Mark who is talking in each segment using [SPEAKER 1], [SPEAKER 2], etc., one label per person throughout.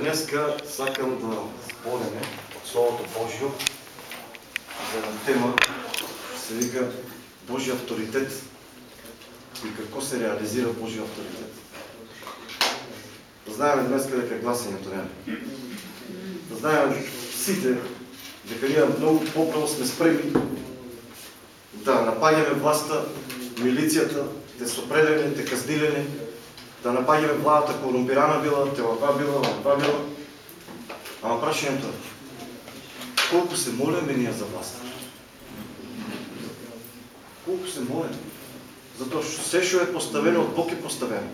[SPEAKER 1] Днеска сакам да спореме от Словото Божие за една тема, се вика Божия авторитет и какво се реализира Божия авторитет. Знаеме днес дека гласењето не Знаеме сите дека ние много поправо сме спремни да напаѓаме властта, милицијата, те сопределени, те казнилени, да напаѓаме владата корумпирана била, телава била, това била. Ама прашањето е, колко се молиме ние за власт? Колко се молиме? Затоа што се што е поставено от Бог е поставено.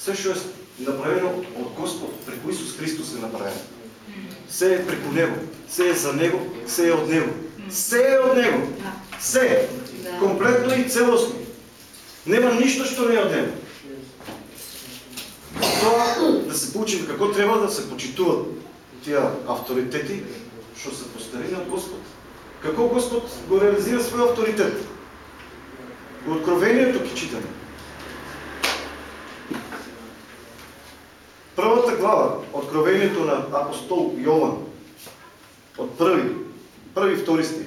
[SPEAKER 1] Се што е направено от Господ, преко Исус Христос е направено. Се е преко Него, се е за Него, се е от Него. Се е от Него. Се. Комплетно и целостно. Нема нищо, що не е от Него тоа да се получим какво трябва да се почитуват тия авторитети, що са поставени от Господ. Какво Господ го реализира своя авторитет? Откровението ги читаме. Първата глава, Откровението на апостол Йован, от първи, първи втори стих,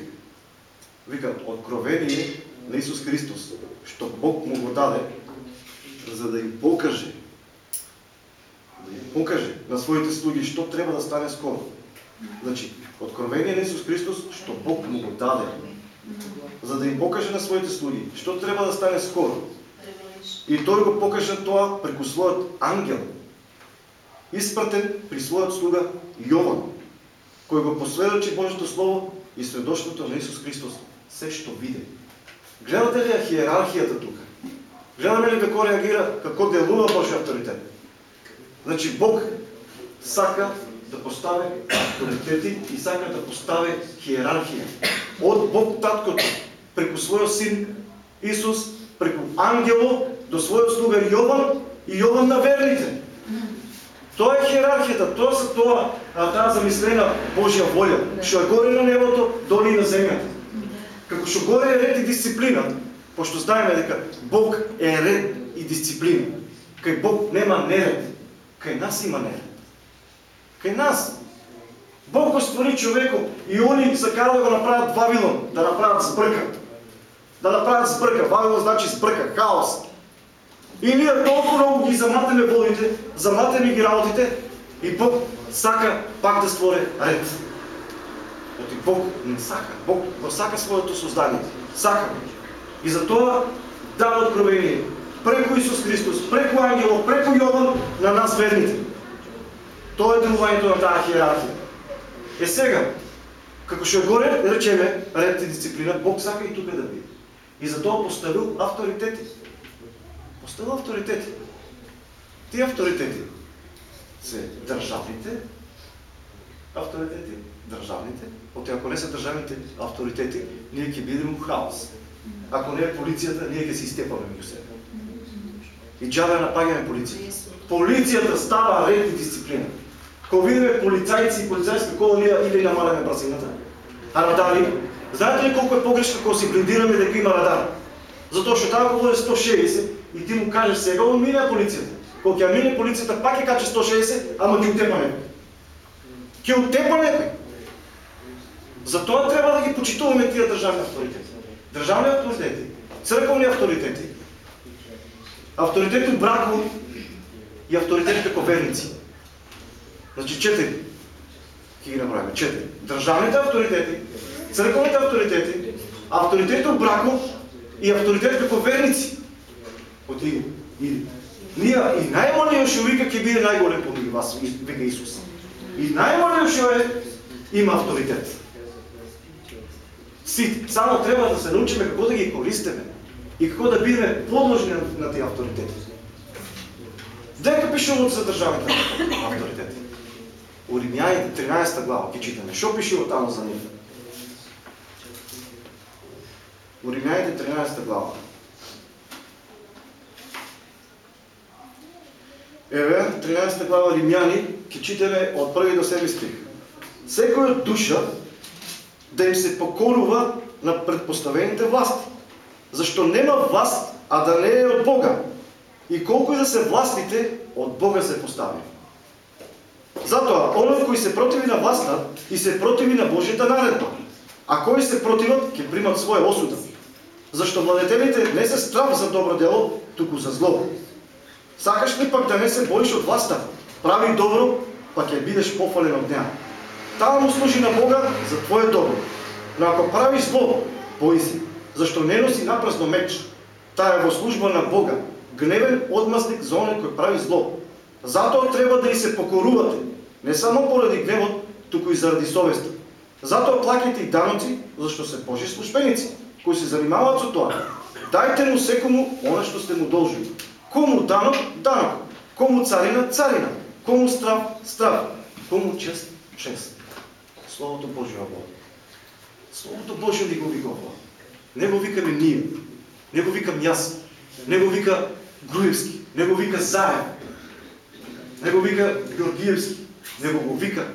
[SPEAKER 1] вика, Откровение на Исус Христос, що Бог му го даде, за да им покаже покаже на своите слуги, що трябва да стане скоро. Значи, откровение на Исус Христос, що Бог му го даде, за да им покаже на своите слуги, що трябва да стане скоро. И той го покаже това преко своят ангел, изпратен при своят слуга Йован, кой го последвачи Божието Слово и сведощото на Исус Христос. Все, що виде. Гледате ли хиерархията тук? Гледаме ли какво реагира, какво делува Божия авторитет? Значи Бог сака да постави авторитети и сака да постави хиерархия. От Бог таткото, преко своя син Исус, преко ангело до своя слуга Йован и Йован на верните. Това е хиерархията, това са това, тази замислена Божия воля. Що е горе на небото, доли на земята. Како што горе е ред и дисциплина, пошто знаеме дека Бог е ред и дисциплина. Кај Бог нема неред. Кај нас има неред. Кај нас. Бог го створи човеко и они сакаат да го направят Вавилон, да направят сбрка. Да направят сбрка. Вавилон значи сбрка, хаос. И ние толкова много ги заматаме водите, заматаме ги работите и Бог сака пак да створи ред. Оти Бог не сака. Бог го сака своето създание. Сака. И затова дава откровение преко Исус Христос, преко ангелов, преко Йован на нас верните. То е делувањето на тази хиерархия. Е сега, како ще горе, речеме, ред и дисциплина, Бог сака и тук да би. И затова поставил авторитети. Поставил авторитети. Тие авторитети са държавните авторитети, държавните. От ако не са държавните авторитети, ние ќе бидем хаос. Ако не е полицията, ние ќе си изтепаме между себе. И джабе напагаме полиция. Полицията става ред и дисциплина. Кога видиме полицайци и полицайска кола, ние или намаляме бързината. А радари, знаете ли колко е погрешно, ако си блиндираме дека има радар? Затоа што таа го води 160 и ти му кажеш сега, он мине полицията. Кога ќе мине полицията, пак е каче 160, ама ги отепа некој. Ќе отепа некој. Затоа трябва да ги почитуваме тия държавни авторитети. Държавни авторитети, църковни авторитети, авторитет у брако и авторитет като верници. Значи четири. Ки ги направим? Четири. Държавните авторитети, църковните авторитети, авторитет у брако и авторитет като верници. Отиги. Иди. Ние и най-малият ще вика, ке биде най-голем помиги вас, вика Исус. И най-малият ще е, има авторитет. Си, само трябва да се научиме какво да ги користиме и какво да бидеме подложни на, на тези авторитети. Дека пише от съдържавите авторитети? У Римяните 13 глава ги читаме. Що пише от там за них? У Римяните 13 глава. Еве, 13 глава Римяни, ги читаме от първи до себе стих. Всекоя душа да им се покорува на предпоставените власти защо нема власт, а да не е от Бога. И колко и да се властите, от Бога се постави. Затоа, оној кој се противи на власта и се противи на Божјата наредба, а кои се противат, ќе примат своја осуда. Зашто владетелите не се страв за добро дело, туку за зло. Сакаш ли пак да не се боиш од власта? Прави добро, па ќе бидеш пофален од неа. Таа му служи на Бога за твое добро. Но ако правиш зло, бои се, зашто не носи напразно меч. Таа е во служба на Бога, гневен одмазник за оној кој прави зло. Затоа треба да и се покорувате, не само поради гневот, туку и заради совеста. Затоа плакайте и даноци, зашто се Божи службеници, кои се занимаваат со тоа. Дајте му секому оно што сте му должни. Кому данок, данок. Кому царина, царина. Кому страв, страв. Кому чест, чест. Словото Божие Бог. Словото Божие ли го вика ова? Не го викаме ние. Не го викам јас. Не го вика Груевски. Не го вика Заев. Не го вика Георгиевски. Не го вика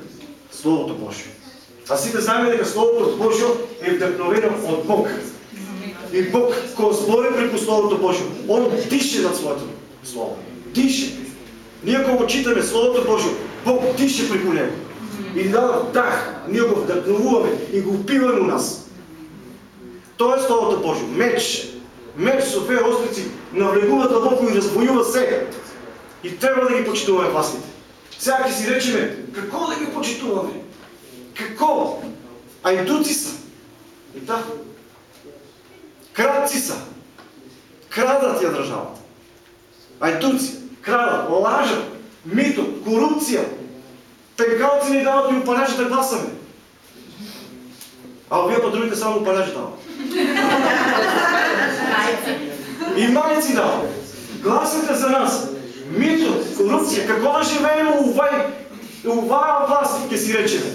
[SPEAKER 1] Словото Божие. А сите знаеме дека Словото Божие е вдъхновено од Бог. И Бог кој збори преку Словото Божие, Он дише над Своето Слово. Дише. Ние кога читаме Словото Божие, Бог дише преку него. И дава дах, ние го вдъхновуваме и го впиваме у нас. Тоа е Словото Божие. Меч. Меч со две острици навлегува длабоко и разбојува се. И треба да ги почитуваме властите. Сега ќе си речеме, како да ги почитуваме? Какво? Айдуци са. Да. Крадци са. Крадат ја државата. Айдуци, крадат, лажат, мито, корупција. Тенкалци ни дават и упалежи да гласаме. А овие па другите само упалежи дават. И мајци дават. Гласате за нас. Мито, корупција. Како да живееме овај, оваа власт, ќе си речеме.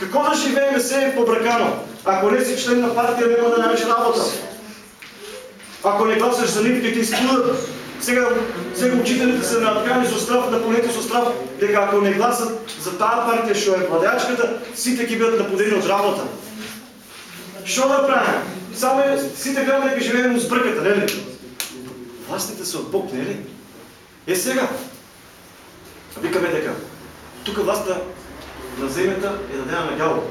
[SPEAKER 1] Како да живееме се побракано? Ако не си член на партија, нема да намеш работа. Ако не гласаш за нив, ќе ти изплюдат. Сега, сега учителите се наткани со страв, напонети со страв, дека ако не гласат за таа партија што е владеачката, сите ќе бидат наподени од работа. Што да правиме? Само сите гледаме дека живееме во збрката, нели? Властите се од Бог, нели? Е сега, викаме дека тука власта на земята е дадена на гјало.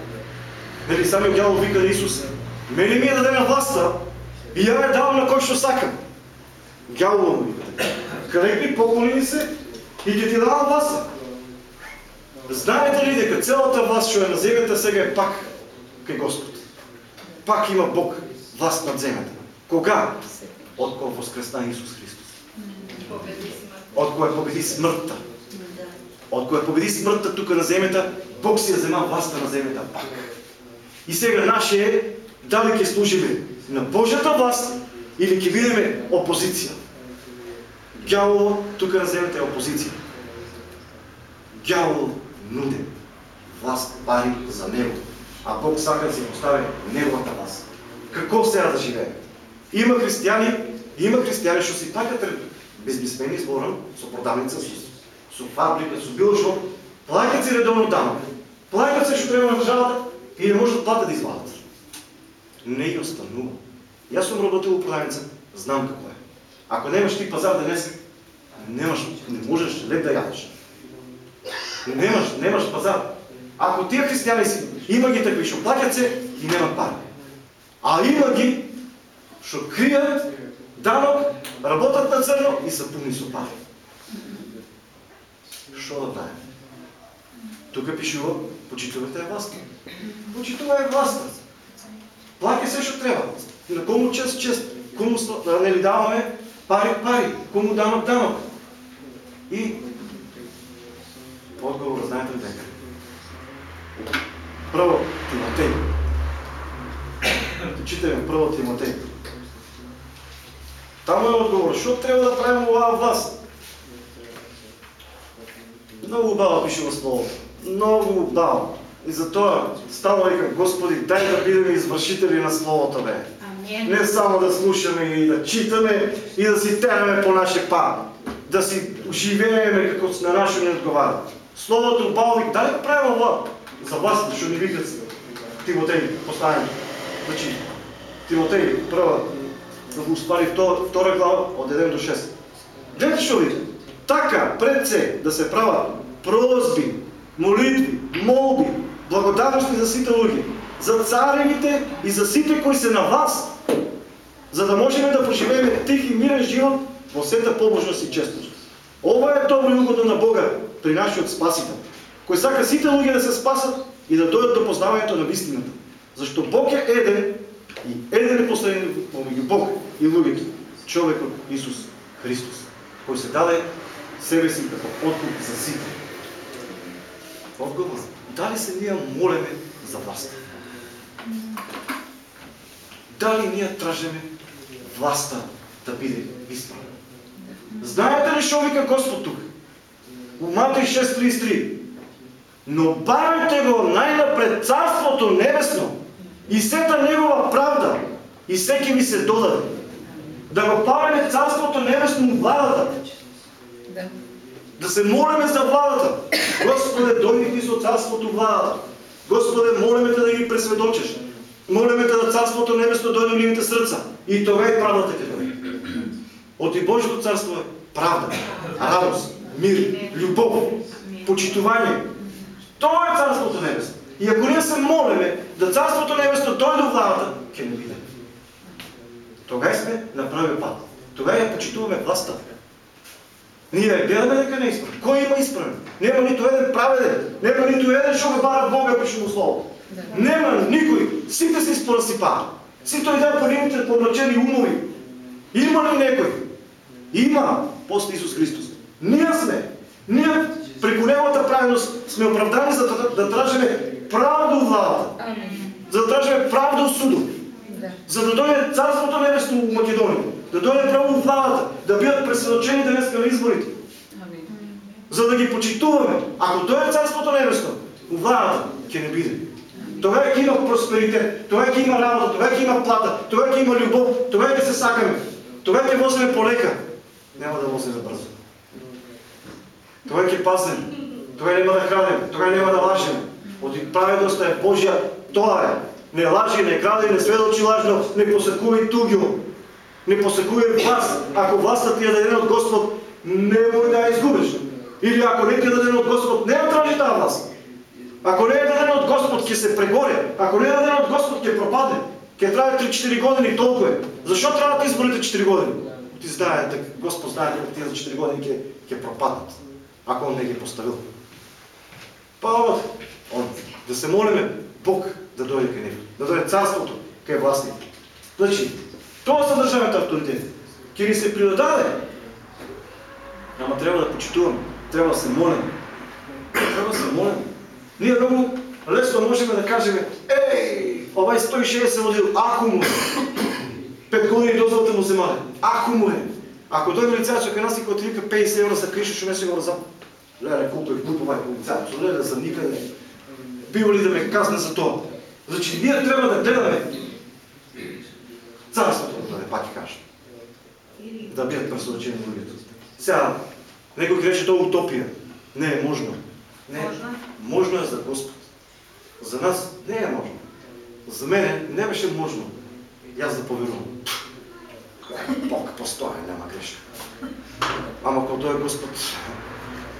[SPEAKER 1] Нели самиот гјало вика на Исус, мене ми е дадена власта и ја ја давам на кој што сакам. Гјало му вика. Крекни, поклони ни се и ќе ти давам власта. Знаете ли дека целата власт што е на земята сега е пак кај Господ? Пак има Бог власт над земята. Кога? Од кога воскресна Исус Христос. Од кога победи смртта. Од кога победи смртта тука на земята, Бог си ја зема власта на земята пак. И сега наше е дали ќе служиме на Божјата власт или ќе бидеме опозиција. Гјаволо тука на земята е опозиција. Гјавол нуде власт, пари за него, а Бог сака да си постави неговата власт. Како сега да живее? Има християни, има християни што си плакат безбисмени зборам со продавница, со, со фабрика, со било што, плакат си редовно данок. Плакат се што треба на државата и не можат плата да извадат. Не ги останува. Јас сум работил во продавница, знам како е. Ако немаш ти пазар денес, немаш, не можеш леп да јадеш. Немаш, немаш пазар. Ако тие християни си, има ги такви што плаќат се и немат пари. А има ги што кријат данок, работат на црно и са пуни со пари. Што да правим? Тука пишува, почитувате власт. Почитувај власт. Плаќа се што треба. На кому чест, чест. Кому нели даваме пари, пари. Кому данок, данок. И одговор знаете ли Прво Тимотеј. Читаме прво Тимотеј. Таму е одговор. Што треба да правиме оваа власт? Многу убаво пише во Словото. Многу убаво. И затоа стално викам, Господи, дај да бидеме извршители на Словото, бе. Не само да слушаме и да читаме и да си тераме по наше па. Да си живееме како на наше не одговара. Словото убаво вика, дај да правиме ова. За вас, што ни викат Тимотеј, поставен. Значи, Тимотеј, прва, да го успари втора глава од 1 до 6. Гледате што вика? Така, пред се да се прават прозби, молитви, молби, благодарности за сите луѓе, за царевите и за сите кои се на вас, за да можем да проживееме тих и мирен живот во сета побожност и честност. Ова е добро и угодно на Бога при нашиот Спасител, кој сака сите луѓе да се спасат и да дојдат до познавањето на вистината. Зашто Бог е еден и еден е последен помеѓу Бог и луѓето, човекот Исус Христос, кој се даде себе си како откуп за сите. Одговор, дали се ние молеме за власт? Дали ние тражеме власта да биде исправена? Знаете ли што вика Господ тук? У Матей 6.33 Но барайте го най-напред Царството Небесно и сета Негова правда и всеки ви се додаде. Да го паваме Царството Небесно владата. Да. да се молиме за владата. Господе, дойди ни со Царството владата. Господе, молиме те да ги пресведочеш. Молиме те да Царството Небесно дойде в нивните срца. И това е правдата ке дойде. От и Божието царство е правда, радост, мир, любов, почитувание. Това е Царството Небесно. И ако ние се молиме да Царството Небесно дойде до владата, ке не биде. Тогава сме на правия път. Тогава я почитуваме властта. Ние гледаме дека не изправен. Кой има изправен? Нема нито един праведен. Нема нито един, що го бара Бога, пише му Слово. Да. Нема никой. Сите се споразсипа. Сите идеят по нивните помрачени умови. Има ли некой? Има после Исус Христос. Ние сме. Ние преко Неговата праведност сме оправдани за да, тражиме правда владата. За да тражиме правда от судо. За да дойде Царството Небесно в Македония. Да дойде право владата. Да бидат пресъдочени днес на изборите. За да ги почитуваме. Ако дойде Царството Небесно, владата ќе не биде. Тогава ќе има просперитет, тогава ќе има работа, тогава ќе има плата, тогава ќе има любов, тогава ќе се сакаме, тогава ќе возиме полека няма да возим бързо. Това ги пазим. Това няма да храним. Това няма да лажим. От праведността е Божия. Това е. Не лажи, не кради, не сведочи лажно, не посъкувай тугио. Не посъкувай власт. Ако властта ти е дадена от Господ, не може да я изгубиш. Или ако не ти е дадена от Господ, не я тражи тази власт. Ако не е дадена от Господ, ке се прегоря. Ако не е дадена от Господ, ке пропадне. Ке трябва 3-4 години толкова. Защо трябва да изборите 4 години? ти знае, Господ знае дека тия за 4 години ќе, ќе пропаднат, ако Он не ги поставил. Па он, да се молиме Бог да дойде кај него, да дойде царството кај властник. Значи, това са държавните авторитети. Ке ни се придаде. Ама трябва да почитуваме, трябва да се молим. Трябва да се молим. Ние много лесно можем да кажем, ей, ова 160 водил, ако му Пет години дозволите му земале. Ако му е. Ако дойде лицач кај нас и кога ти вика 50 евро за криша, што не си го разам. Леле, колко е купува и лицач, леле, за никъде. Бива ли да ме казне за това? Значи ние трябва да гледаме царството, да не пак кажа. Да бият пресочени другите. Сега, некои рече то утопия. Не е можно. Не, можно е за Господ. За нас не е можно. За мене не беше можно. И аз да повярвам. Бог постоянно няма грешка. Ама ако Той е Господ,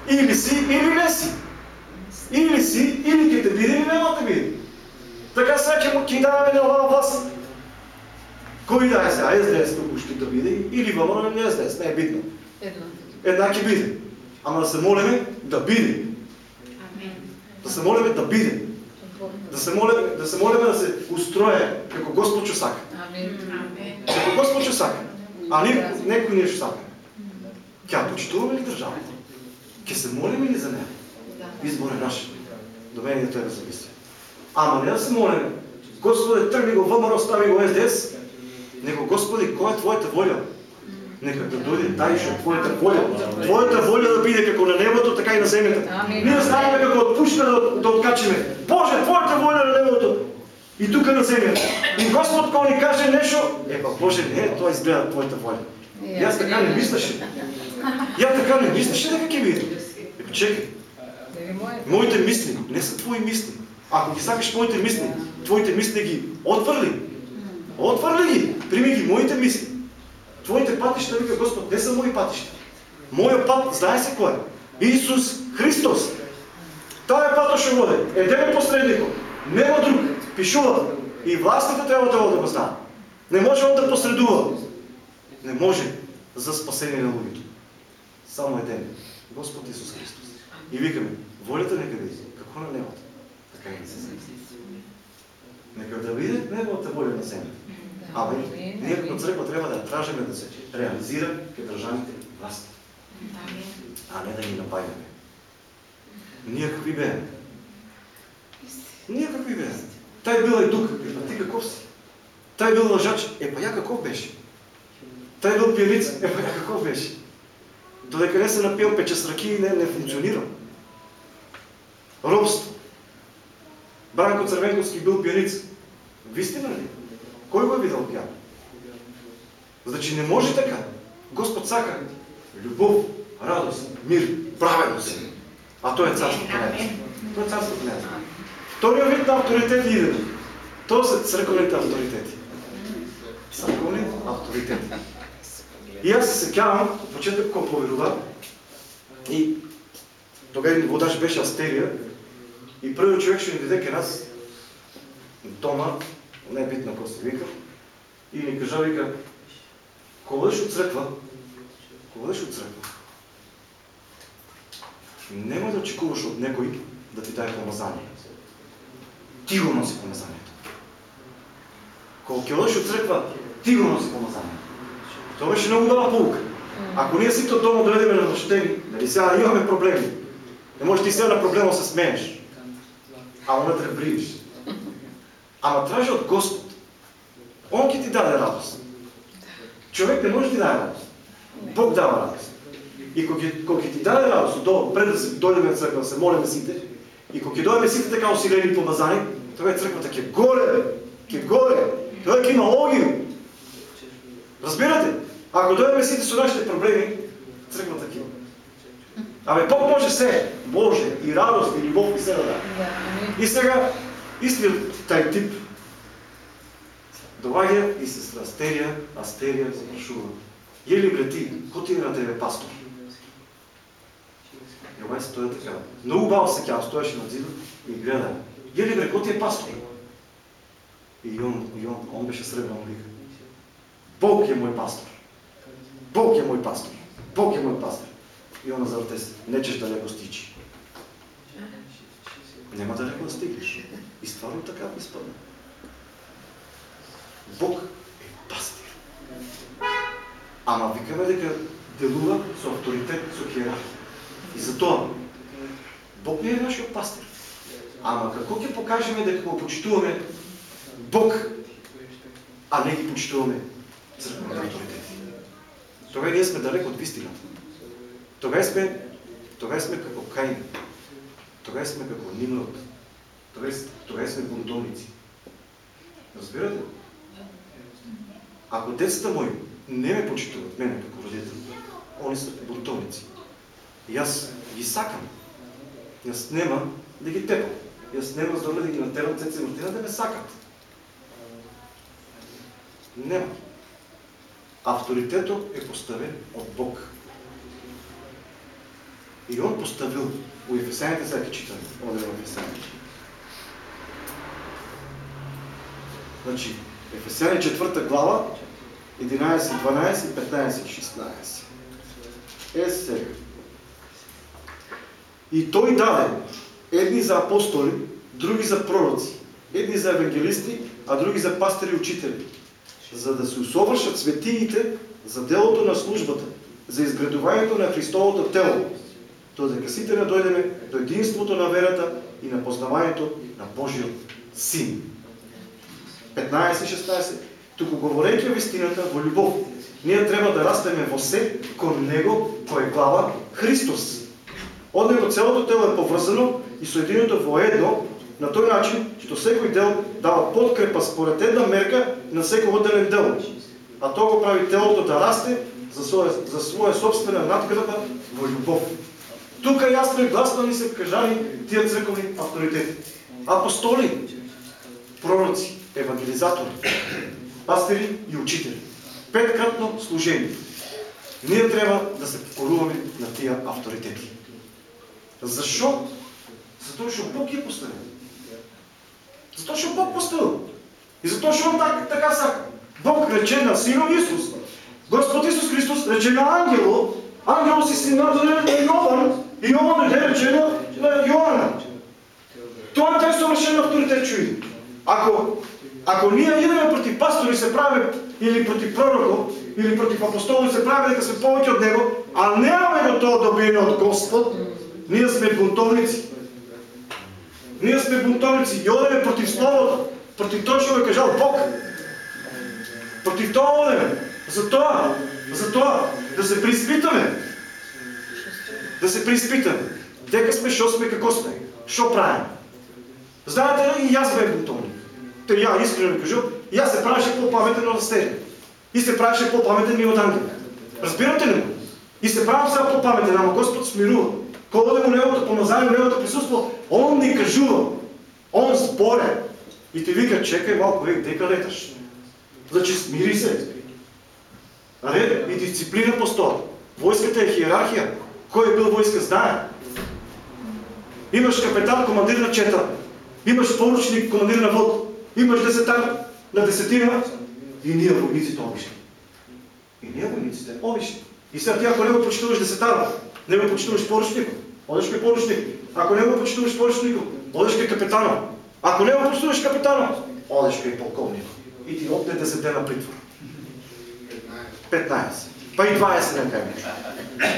[SPEAKER 1] или си, или не си. Или си, или ке те биде, или няма те биде. Така сега му кидаваме на ова власт. Кой да е сега? СДС тук ще да биде, или ВМРО или СДС, не е бидно. Едно. Една ке биде. Ама да се молиме да биде. Да се молиме да биде. Да се молиме да се, молиме да се устроя како Господ чусака. Како Господ чусака. А не, некој не ще сака. Тя почитуваме ли държавата? Ке се молим ли за нея? Избор е наш. До мен и до тебе зависи. Ама не да се молим. Господи, тръгни го ВМРО, остави го СДС. Него, Господи, коя е Твоята воля? Нека да дойде тајше Твоята воля. Твоята воля да биде како на небото, така и на земята. Ние знаеме како отпушка да, да откачиме. Боже, Твоята воля на небото, и тук на земята. И Господ, кога ни каже нещо, е, Боже, не, той изгледа Твоята воля. И аз така не мислеше. И аз така не мислеше дека ќе биде. Чекай. Моите мисли не са Твои мисли. Ако ги сакаш моите мисли, Твоите мисли ги отвърли. Отвърли ги. Прими ги моите мисли. Твоите пътища, вика Господ, не са мои пътища. Моя път, знае се кой е? Исус Христос. Той е царството ще води. Един е посредникът. Нема друг. Пишува. И властите трябва да го знаят. Не може он да посредува. Не може за спасение на луѓето. Само един. Господ Исус Христос. И викаме, волята нека да Какво на небото? Така и на земята. Нека да види неговата воля на земята. Ама ние като църква трябва да тражаме да се реализира държавните власти. А не да ни напайваме. Ние какви бе? Ние какви бе? Taj бил и тук. Е, ти каков си? Taj бил лъжач. Е, па я каков беше? Taj бил певиц. Е, па я каков беше? Додека не се напил пече с ръки не, не функционира. Робство. Бранко Цървенковски бил пианиц. Вистина ли? Кой го е видал пян? Значи не може така. Господ сака любов, радост, мир, праведност. А той е царството небесно. Той е царството небесно. Втория вид на авторитет е идея. То са църковните авторитети. Църковни авторитети. И аз се секявам, почетах какво поведува и тогава водач беше Астерия и първият човек ще ни даде към нас дома, не е бит на коста, вика, и ни кажа, вика, кога от църква, кога от църква, няма да очекуваш от някой да ти даде помазание. Ти го носи помазанието. Колко килаш от църква, ти го носи помазанието. Това беше много добра полука. Ако ние си от дома дойдем нощени, нали сега имаме проблеми. Не можеш ти сега на проблема се смееш. А вътре бриеш. Ама трябваше от Господ. Он ки ти даде радост. Човек не може да ти даде радост. Бог дава радост. И кога ти даде радост, до, пред да дойдем на църква, да се молим сите, и кога дойдем сите така усилени помазани, това е църквата ке горе, ке горе. Той е има огил. Разбирате? Ако дойдем сите с нашите проблеми, църквата ке Абе, Бог може се. Боже, и радост, и любов, и се да даде. И сега, истият тай тип, Доваѓа и сестра Астерия, Астерия запрашува. Ели бре ти, ко ти е на тебе пастор? И обаче стоя така. Много баво се кял, стоеше на зида и гледа. Ели бре, ко ти е пастор? И он, и он, он беше сребен, он вика. Бог е мой пастор. Бог е мой пастор. Бог е мой пастор. И он завърте се. Не чеш далеко стичи. Няма далеко да стигнеш. И стварно така изпадна. Бог е пастир. Ама викаме дека делува со авторитет, со хиерархия. И затоа Бог не е нашиот пастир. Ама како ќе покажеме дека го почитуваме Бог, а не ги почитуваме црквените авторитети? Тогава ние сме далеко от истината. Тогава сме, тогава сме како Каин. Тогава сме како Нимрод. Тогава сме бунтовници. Разбирате? Ако децата мои не ме почитуват мене като родител, они са бунтовници. И аз ги сакам. И аз нема да ги тепам. И аз нема за да ги натерам цеца Мартина да ме сакат. Нема. Авторитето е поставен от Бог. И Он поставил у Ефесяните, сега ги читаме, Оде в Ефесяните. Значи, Ефесяни 4 глава, 11, 12, 15, 16. Е сега. И той даде едни за апостоли, други за пророци, едни за евангелисти, а други за пастири и учители, за да се усовършат светиите за делото на службата, за изградуването на Христовото тело, то да сите не дойдеме до единството на верата и на познаванието на Божият Син. 15-16. Тук говорейки в истината во любов, ние трябва да растеме во се кон Него, кој глава Христос. Од Него целото тело е поврзано и соединено во едно, на тој начин, што секој дел дава подкрепа според една мерка на секој отделен дел. А тоа го прави телото да расте за своја, за своја собствена надграда во любов. Тука јасно и гласно ни се кажани тие црковни авторитети. Апостоли, пророци, евангелизатори, пастири и учители. Петкратно служение. Ние трябва да се покоруваме на тия авторитети. Защо Затоа што Бог ги поставил. Затоа што Бог поставил. И затоа што Он так, така сака. Бог рече на Синов Исус. Господ Исус Христос рече на ангело, ангело си си надале на Йован, и Йован рече на, на Йоанна. Това е съвършен авторитет, чуи. Ако, ако ние идеме против пастори се прави, или против пророко, или против апостоли се прави дека сме повече от него, а нямаме го това добиене от Господ, ние сме бунтовници. Ние сме бунтовници и одеме против Словото, против това, що е кажал Бог. Против това одеме. Затова, затова да се приспитаме. Да се приспитаме. Дека сме, що сме, какво сме. Що правим. Знаете ли, и аз бях бунтовник. Те я искрено кажу, и аз се правеше по-паметен от Астери. И се правеше по-паметен ми от ангел. Разбирате ли го? И се правим сега по-паметен, ама Господ смирува. Коли му Неговото помазание, Неговото присутство, Он ни кажува. Он споре. И ти вика, чекай малко, век, дека леташ. Значи смири се. Ред и дисциплина постои. Войската е хиерархия. Кой е бил войска, знае. Имаш капитан, командир на чета. Имаш поручник, командир на вод. Имаш десетар на десетина. И ние войниците обични. И ние войниците обични. И сега ти ако не го почитуваш десетара, не го почитуваш поручника, одеш при поручник. Ако не го почитуваш поручника, одеш при капитана. Ако не го почитуваш капитана, одеш при полковник. И ти отне десетена притвор. 15. Па и 20 нека е.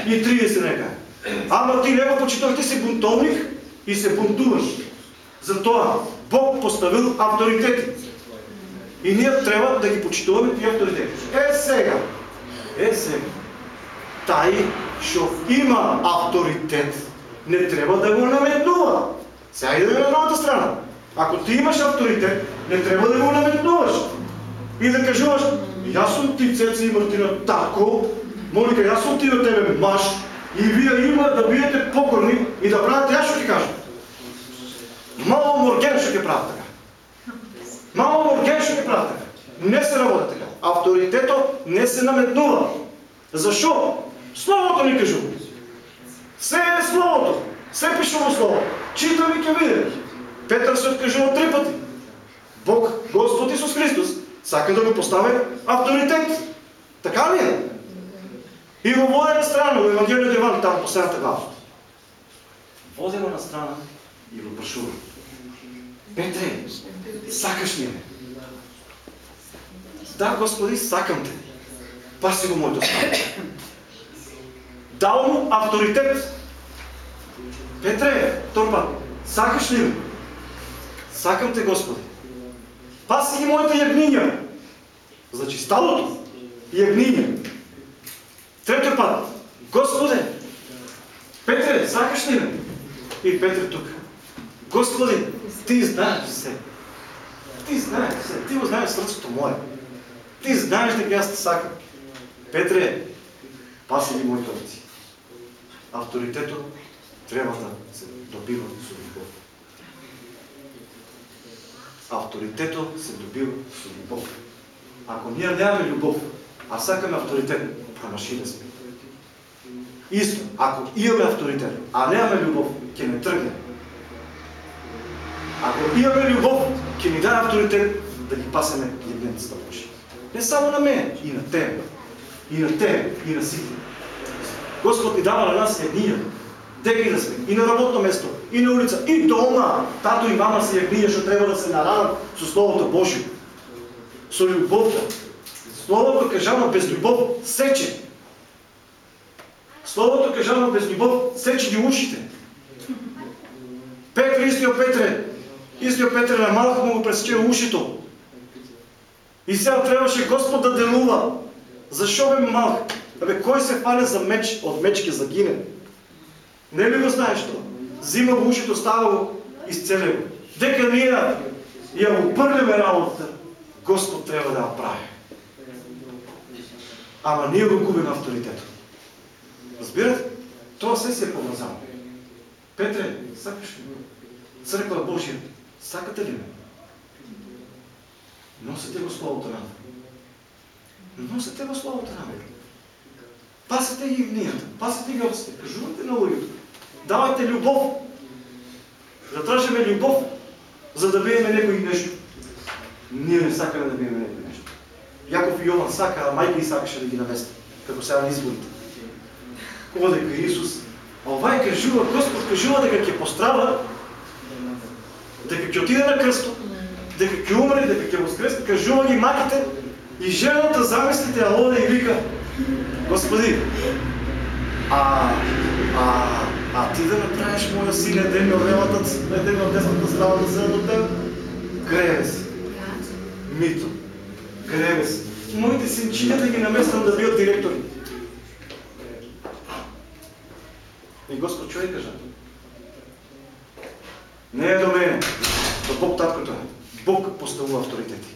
[SPEAKER 1] И 30 нека е. Ама ти не го почитуваш, ти си бунтовник и се бунтуваш. Затова Бог поставил авторитети. И ние трябва да ги почитуваме тия авторитети. Е сега, е сега, тай, що има авторитет, не трябва да го наметнува. Сега идеме на другата страна. Ако ти имаш авторитет, не трябва да го наметнуваш. И да кажуваш, аз съм ти, Цеца и Мартина, тако, Моника, аз съм ти на тебе маш, и вие има да биете покорни и да правите, аз ще ти кажа. Мало Морген ще ти правят така. Мало Морген ще ти правят така. Не се работи така. Авторитето не се наметнува. Защо? Словото ни кажу. Все е Словото. Все пишемо Слово. Читам и видя. Петър се откажува три пъти. Бог, Господ Исус Христос, сака да го поставя авторитет. Така ли е? И го води на страна, в Евангелието Иван, там последната глава. Води го на страна и го прашува. Петре, сакаш ли ме? Да, Господи, сакам те. Паси го моето страна. Дал му авторитет. Петре, торпа, сакаш ли ме? Сакам те, Господи. Паси ги моите ягниня. Значи сталото ягниня. Трети път. Господе, Петре, сакаш ли ме? И Петре тук. Господи, ти знаеш все. Ти знаеш все. Ти го знаеш сърцето мое. Ти знаеш дека аз те сакам. Петре, паси ги моите овци. Авторитето трябва да се добива с любов. Авторитето се добива с любов. Ако ние нямаме любов, а сакаме авторитет, промашили сме. Исто, ако имаме авторитет, а нямаме любов, ќе не тръгне. Ако имаме любов, ќе ни даде авторитет да ги пасеме ягненцата Божия. Не само на мен, и на тебе. И на тебе, и на сите. Господ ни дава на нас ягния. Дека да сме. И на работно место, и на улица, и дома. Тато и мама си ягния, што трябва да се наранат со Словото Божие. Со любовта. Словото кажано без любов сече. Словото кажано без любов сече ги ушите. Петре, истиот Петре, истиот Петре на малко му го пресече ушито. И сега трябваше Господ да делува. Защо бе малко? Абе, кой се хваля за меч, от меч ке загине? Не ли го знаеш това? Зима го ушито, става го, изцеля го. Дека ние я го пърлиме работата, Господ трябва да я прави. Ама ние го губим авторитето. Разбирате? Това се си е помазано. Петре, сакаш ли? Църква Божия, сакате ли ме? Носите го Словото на Носите го Словото на Пасите ги гнията, пасите ги овците, кажувате на луѓето. Давайте любов. Да тражиме љубов, за да биеме некој нешто. Ние не сакаме да биеме некој нешто. Јаков и Јован сака, а мајка и сакаше да ги намести, како сега на изборите. Оде кај Исус, а овај кажува, Господ кажува дека ќе пострада, дека ќе отиде на крстот, дека ќе умре, дека ќе воскресне, кажува ги маките и жената замислите, а оде и вика, Господи, а, а, а ти да направиш моя син еден от левата, еден от десната страна да седа до теб? Гребе си. Мито. Гребе. Моите синчиня да ги намествам да бият директори. И Господ човек кажа. Не е до мене, до Бог таткото е. Бог поставува авторитети.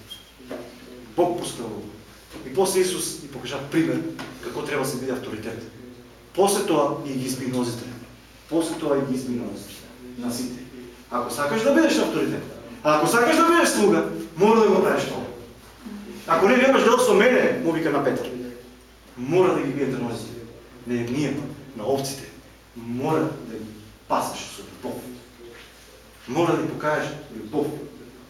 [SPEAKER 1] Бог поставува. И после Исус ни покажа пример какво трябва да се биде авторитет. После това и ги изби нозите. После това и ги изби нозите. На сите. Ако сакаш да бидеш авторитет, ако сакаш да бидеш слуга, мора да го правиш това. Ако не нямаш дел со мене, му вика на Петър, мора да ги биете нозите. Не ние, на овците. Мора да ги пасаш с любов. Мора да ги покажеш любов,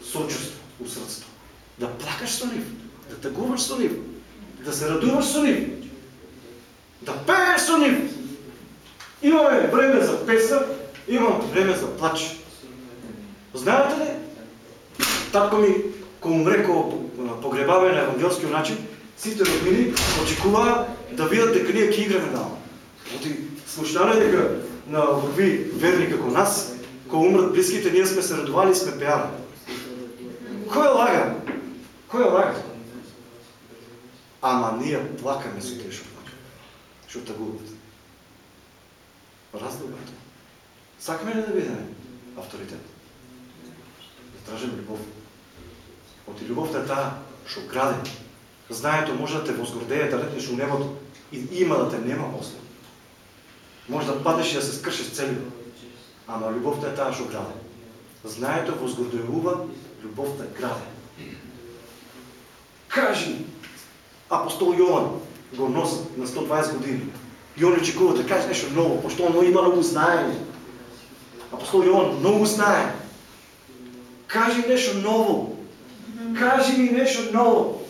[SPEAKER 1] сочувство, усръдство. Да плакаш со нив, да тъгуваш нив, да се радуваш нив, да пееш нив. Имаме време за песа, имаме време за плач. Знаете ли? Татко ми, ко умре ко погребаване на евангелскиот начин, сите роднини очекуваа да видат дека ние ќе играме нао. Оти слушнале дека на овакви верни како нас, ко умрат близките, ние сме се радували и сме пеали. Кој лага? Кој лага? Ама ние плакаме што што тъгуват. Разлогата. Сакаме ли да бидеме авторитет? Да тражим любов. Оти любовта е таа што краде. Знаето може да те возгордее, да летнеш у небото и има да те нема после. Може да паднеш и да се скршиш цели. Ама любовта е таа што краде. Знаето возгордеува, любовта краде. Кажи, апостол Јован, го носи на 120 години. И очекува да каже нещо ново, он има много знаење. Апостол Јован много знае. Кажи нещо ново. Кажи ми нещо ново.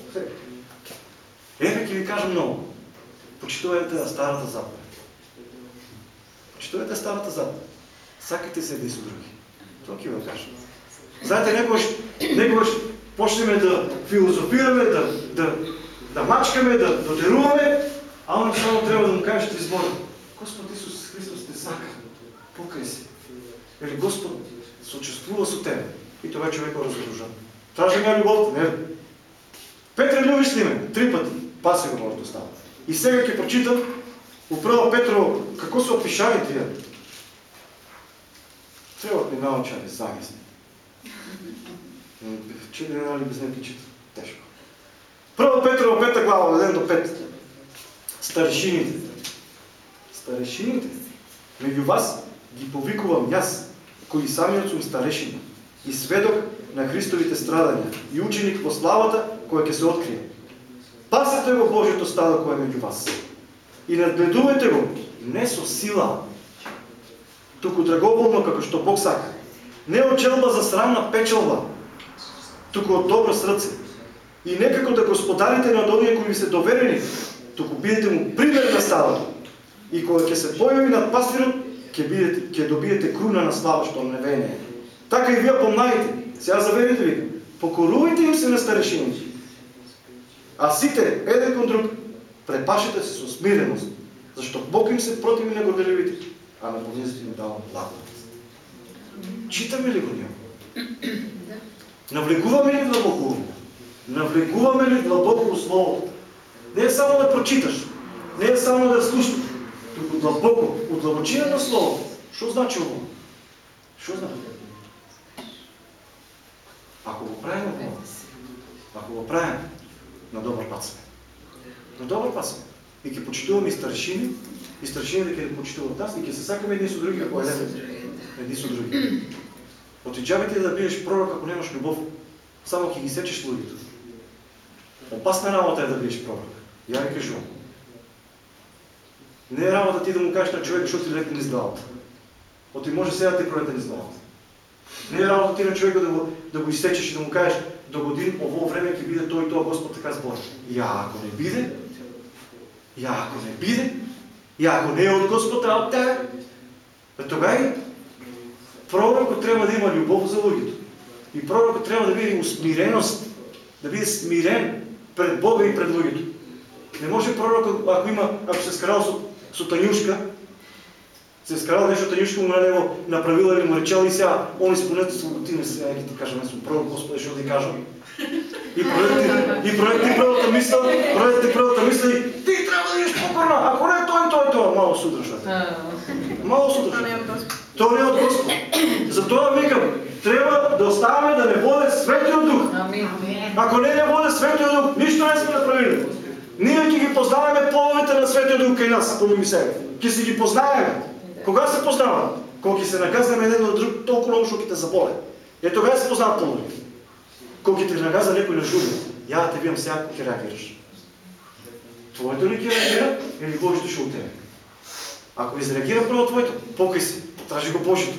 [SPEAKER 1] Ќе ви кажам ново. Почитувате на старата заповед. Почитувате старата заповед. Сакайте се едни со други. Тоа ќе ви кажам. Знаете, некојаш, некојаш почнеме да филозофираме, да, да да мачкаме, да дотеруваме, а он само трябва да му кажеш избора. Господ Исус Христос те сака. Покай се. Или Господ съчувствува с тебе. И това човек е разоружен. Тража ми любовта, не Петре, любиш ли ме? Три пъти. Паси го може да става. И сега ќе прочитам управо Петро, какво са опишани тия? Трябва да ми научали замисли. Че не нали без не? Тежко. Първо Петрова пета глава, 1 до 5. Старешините. Старешините. Меѓу вас ги повикувам јас, кои самиот сум старешина и сведок на Христовите страдања и ученик во славата која ќе се открие. Пасете го Божието стадо кое е меѓу вас и надгледувате го не со сила, туку драговолно како што Бог сака. Не од челба за срамна печелба, туку од добро срце и не како да господарите над оние кои се доверени, туку бидете му пример на ставото. И кога ќе се појави над пастирот, ќе бидете ќе добиете круна на слава што не вене. Така и вие помнаите. Сега заверите ви, покорувајте им се на старешините. А сите еден кон друг препашете се со смиреност, зашто Бог им се противи на горделивите, а на понизите им дава благодат. Читаме ли го него? Навлекуваме ли в Богу? Навлекуваме ли длабоко в? Не е само да прочиташ, не е само да слушаш, тук длабоко, от дълбочина на Словото. Що значи ovo? Що значи? Ако го правим ovo, ако го правим, на добър път сме. На добър път сме. И ги почитуваме и старшини, и старшини да ги почитуват нас, и ги се сакаме едни со други, како е едни со други. Отиджавайте да бидеш пророк, ако нямаш любов. Само ќе ги сечеш луѓето. Опасна работа е да бидеш пророк. Я ви кажу. Не е работа ти да му кажеш на човек, защото ти лепи низ главата. Оти може сега да ти пролете низ главата. Не е работа ти на човека да го, да го изсечеш и да му кажеш, до годин ово време ќе биде той и тоа Господ така збори. Я ако не биде, я ако не биде, я ако не е от Господ, а от тебе, тогава пророкот трябва да има любов за луѓето. И пророкот трябва да биде усмиреност, да биде смирен пред Бога и пред луѓето. Не може пророкот, ако има, ако се скарал со, со Танюшка, се скарал нещо Танюшка му него направила или му речел и сега, он изпълнете свободите сега, ги ти кажа, съм пророк, Господи, ще да кажа. И проекти, и проекти правата мисъл, проекти правата мисъл ти трябва да идеш покорна, ако не той, той, малко судръж. Малко судръж. То не е от Господ. Затова викам, трябва да оставаме да не воде Светия Дух. Ако не не воде Светия Дух, нищо не сме направили. Ние ќе ги познаваме плодовете на Светия Дух кај нас, помими себе. Ќе си ги познаваме. Кога се познава? Кога ќе се наказваме един от друг, толкова много ќе те заболе. Е тогава се познават плодовете. Кога ќе те наказа некој на жури, ја те видам сега ќе реагираш. Твоето ли ќе реагира или Божието ще от тебе? Ако изреагира прво твоето, покай се, тражи го Божието.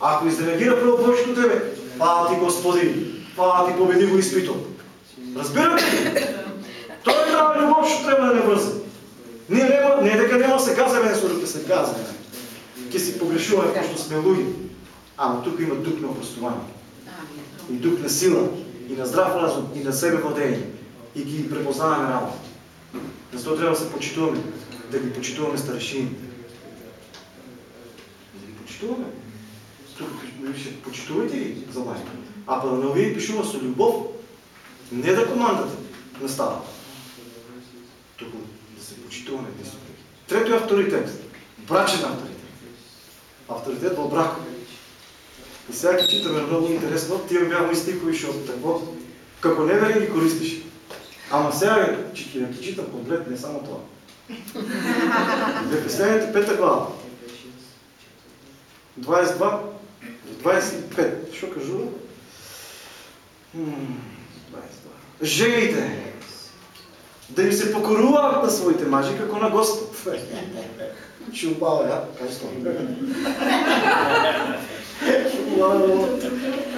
[SPEAKER 1] Ако изреагира прво Божието тебе, хвала ти Господи, хвала ти победи го изпито. Разбирате ли? Той е тази любов, ще трябва да не върза. Ние нема, не дека нема се казваме, не да се казваме. Ке си погрешуваме, защото сме луги. Ама тук има дух на опростование. И дух на сила, и на здрав разум, и на себе владение. И ги препознаваме работа. Защо трябва да се почитуваме? Да ги почитуваме старешини. Да ги почитуваме. Почитувайте ги за майка. А па на вие пишува с любов, не да командате на става. Тук да се почитуваме Трето е авторитет. Брачен авторитет. Авторитет в брак. И сега читаме много интересно, тия бяха стихови, защото тако, како не верен ги користиш. Ама сега, че ги не читам комплет, не само това. Ефесяните пета глава. 22, 25. Що кажу? 22. Жените да им се покоруват на своите мажи, како на Господ. Ще упава, я? Кажи това.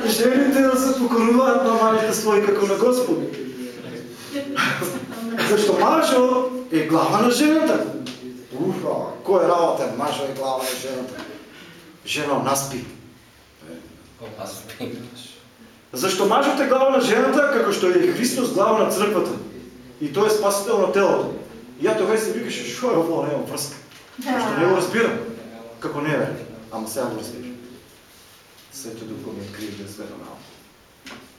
[SPEAKER 1] Жените да се покоруват на мажите свои, како на Господ. Защо мажо е глава на жената. Уфа, кой е работа? Мажо е глава на жената. Жена наспи. Защо мажът е глава на жената, како што е Христос глава на църквата. И той е спасител на телото. И я тогава си викаше, шо е ово, няма връзка. Защо не го разбирам. Како не е, ама сега го разбирам. Свето Дух ми открие да света малко.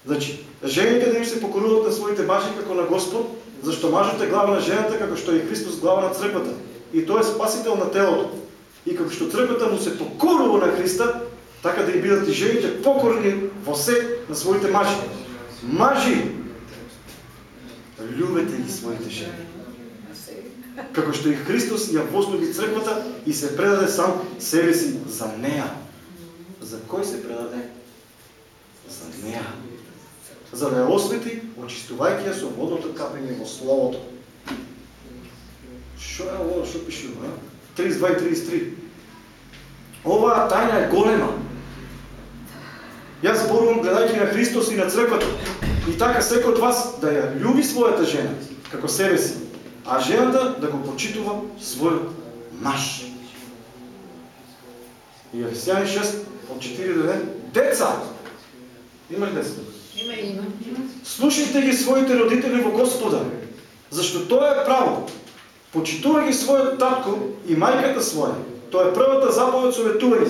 [SPEAKER 1] Значи, жените да им се покоруват на своите мажи како на Господ, защо мажът е глава на жената, како што е Христос глава на църквата. И той е спасител на телото. И како што църквата му се покорува на Христа, така да и бидат и жените покорни во се на своите мажи. Мажи, любете ги своите жени. Како што и Христос ја возлюби црквата и се предаде сам себе си за нея. За кој се предаде? За нея. За да ја освети, очистувајќи ја со водното капење во Словото. Шо е ово, шо пише, 32 и 33. Оваа тајна е голема. Јас зборувам гледајќи на Христос и на црквата. И така секој од вас да ја љуби својата жена, како себе си, а жената да го почитува својот маж. И Ефесијани 6 от 4 до 1. Деца! Има ли деца? Слушайте ги своите родители во Господа, зашто тоа е право. Почитувај ги својот татко и мајката своја. Тоа е првата заповед советување,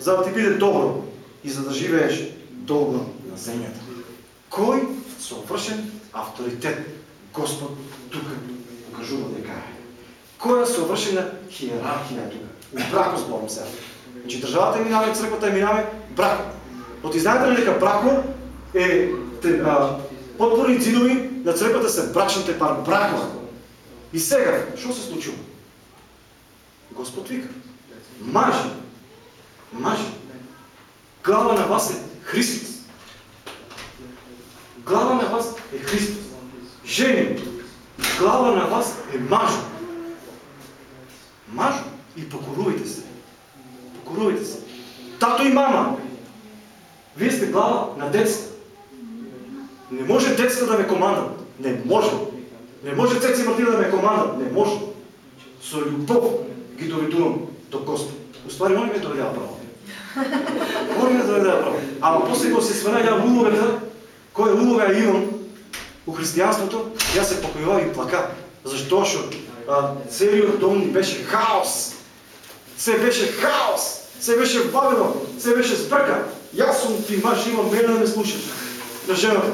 [SPEAKER 1] за да ти биде добро и за да живееш долго на земјата. Кој совршен авторитет Господ тука покажува дека е. Која совршена хиерархија тука? У брако зборам сега. Значи државата минаме, црквата минаме, брако. Оти знаете ли дека брако е а, подпорни зидови на црквата се брачните пар брако. И сега, што се случува? Господ вика. Мажи, мажи, глава на вас е Христос. Глава на вас е Христос. Жени, глава на вас е мажо. Мажо и покорувайте се. Покорувайте се. Тато и мама. Вие сте глава на децата. Не може децата да ме командат. Не може. Не може Цеци Мартина да ме командат. Не може. Со любов ги доведувам до Господ. Уствари, он ми доведява право. Он ми доведява право. Ама после го се свена ја уловета, кој улове ја имам у християнството, ја се покојував и плака. Зашто што целиот дом ни беше хаос. Се беше хаос. Се беше Вавилон. Се беше збрка. Јас сум ти маж, имам мене да ме слушаш. На жената.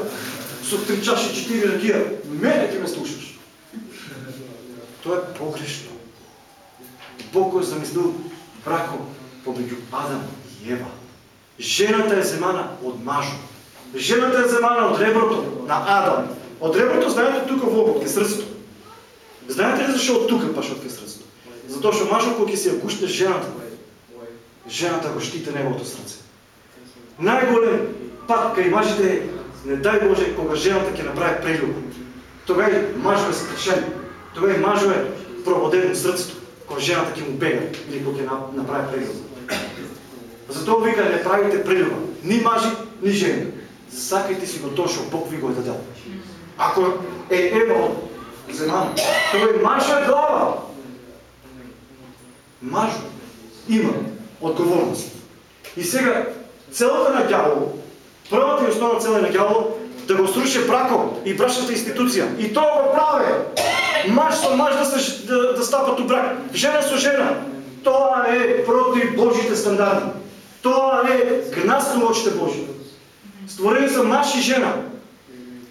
[SPEAKER 1] Со три чаши, четири ракија. Мене ќе ме слушаш. Тоа е погрешно. Бог е замислил брако помеѓу Адам и Ева. Жената е земана од мажот. Жената е земана од реброто на Адам. Од реброто, знаете, тука во обод, ке срцето. Знаете ли зашо од тука паш од ке срцето? Затоа што мажот кога ќе се гушне жената, жената го штите неговото срце. Најголем пат кај мажите е, не дај Боже, кога жената ќе направи прелюб. Тогај мажот е скршен. Тогај мажот е прободен од срцето кога жената ќе му бега или кога ќе направи прелюб. Затоа вика не правите прелюба. Ни мажи, ни жени. Сакајте си го тоа што Бог ви го е дадел. Ако е Ева земан, тој мажо е глава. Мажо има одговорност. И сега целата на дявол, првата и основна цел на дявол да го сруши браком и брачната институция. И тоа го прави. Маж со маж да, да, да стапат у брак. Жена со жена. Тоа е против Божите стандарди. Тоа е гнасно очите Божи. Створени са маж и жена.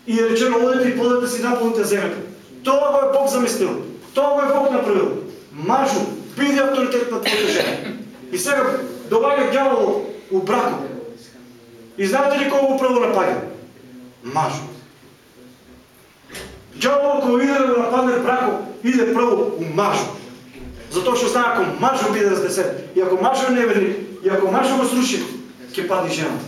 [SPEAKER 1] И е речено, одете и плодете си наполните земята. Тоа го е Бог замислил. Тоа го е Бог направил. Мажу, биди авторитет на твоята жена. И сега добавя дявол у брако. И знаете ли кого право напага? Мажу. Дявол, ако иде да го нападне брако, иде право у мажу. Затоа што знае, ако мажу биде разнесен, и ако мажу не вери, и ако мажу го сруши, ќе падне жената.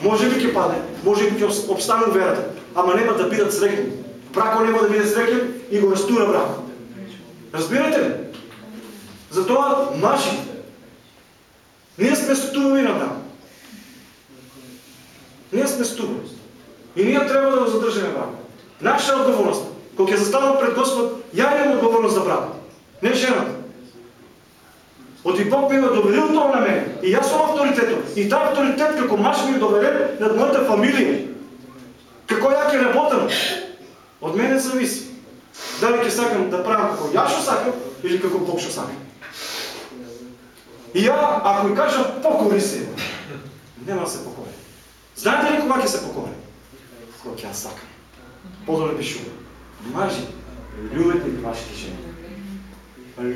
[SPEAKER 1] Може би ќе падне, може би ќе обстане верата, ама нема да бидат срекни. Брако нема да биде среќен и го растура брако. Разбирате ли? Затоа мажи, ние сме студови на там. Ние сме студови. И ние трябва да го задржаме брако. Наша е отговорност. Кога ќе застанам пред Господ, ја имам отговорност за брако. Не жената. Оти Бог ми е доверил тоа на мене. И јас сум авторитетот. И таа авторитет како маж ми е доверен над моята фамилија. Како ја ќе работам? Од мене зависи. Дали ќе сакам да правам како ја што сакам или како Бог што сакам. И ја, ако ја кажам покори се, нема се покори. Знаете ли кога ќе се покори? Кога ќе ја сакам. Подоле пишува. Мажи, любете ги вашите жени.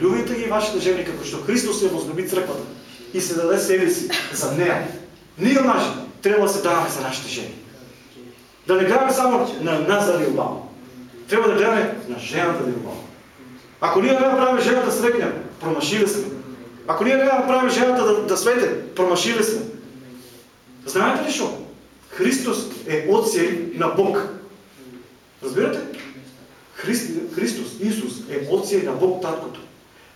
[SPEAKER 1] Любите ги вашите жени, како што Христос ја возлюби црквата и се даде себе си за нея. Ние мажи треба да се даваме за нашите жени. Да не гледаме само на нас да ни убава. Трябва да гледаме на жената да ни. Ако ние не направим жената срекня, промашили сме. Ако ние не направим жената да, да свете, промашили сме. Знаете ли що? Христос е отсей на Бог. Разбирате? Христ, Христос, Исус е отсей на Бог Таткото.